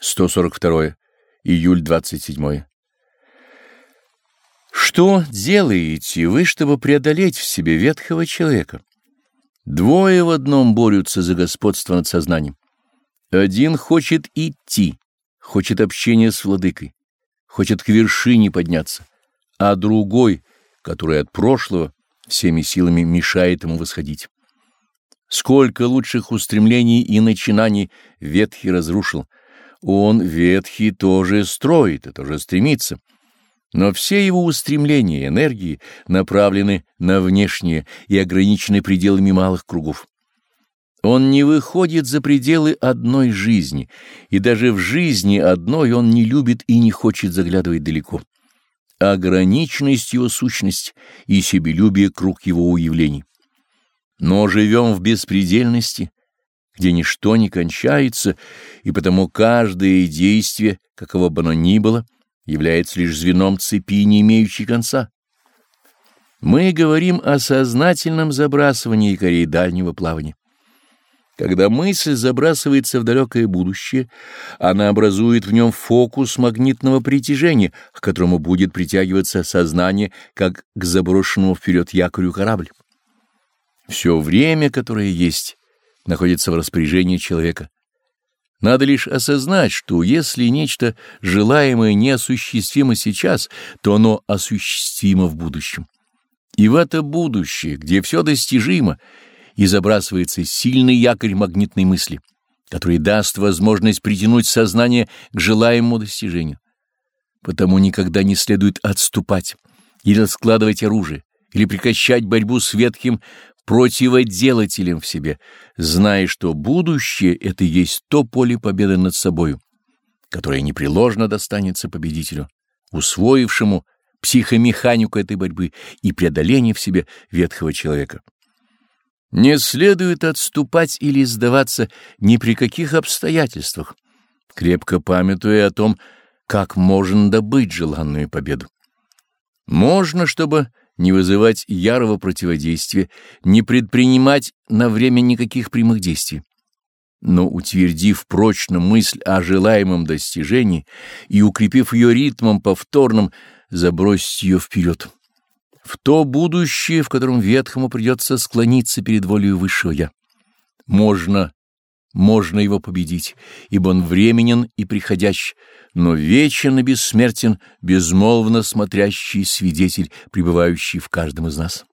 142. Июль 27. Что делаете вы, чтобы преодолеть в себе ветхого человека? Двое в одном борются за господство над сознанием. Один хочет идти, хочет общения с владыкой, хочет к вершине подняться, а другой, который от прошлого, всеми силами мешает ему восходить. Сколько лучших устремлений и начинаний ветхий разрушил, он, ветхий, тоже строит и тоже стремится. Но все его устремления и энергии направлены на внешнее и ограничены пределами малых кругов. Он не выходит за пределы одной жизни, и даже в жизни одной он не любит и не хочет заглядывать далеко. Ограниченность его сущность и себелюбие — круг его уявлений. Но живем в беспредельности, где ничто не кончается, и потому каждое действие, каково бы оно ни было, является лишь звеном цепи, не имеющей конца. Мы говорим о сознательном забрасывании корей дальнего плавания. Когда мысль забрасывается в далекое будущее, она образует в нем фокус магнитного притяжения, к которому будет притягиваться сознание, как к заброшенному вперед якорю корабль. Все время, которое есть, находится в распоряжении человека. Надо лишь осознать, что если нечто желаемое неосуществимо сейчас, то оно осуществимо в будущем. И в это будущее, где все достижимо, и забрасывается сильный якорь магнитной мысли, который даст возможность притянуть сознание к желаемому достижению. Потому никогда не следует отступать или складывать оружие, или прекращать борьбу с ветхим противоделателем в себе, зная, что будущее — это есть то поле победы над собою, которое непреложно достанется победителю, усвоившему психомеханику этой борьбы и преодоление в себе ветхого человека. Не следует отступать или сдаваться ни при каких обстоятельствах, крепко памятуя о том, как можно добыть желанную победу. Можно, чтобы не вызывать ярого противодействия, не предпринимать на время никаких прямых действий. Но утвердив прочно мысль о желаемом достижении и укрепив ее ритмом повторным, забросить ее вперед. В то будущее, в котором ветхому придется склониться перед волей высшего Я. Можно можно его победить, ибо он временен и приходящий, но вечен и бессмертен, безмолвно смотрящий свидетель, пребывающий в каждом из нас.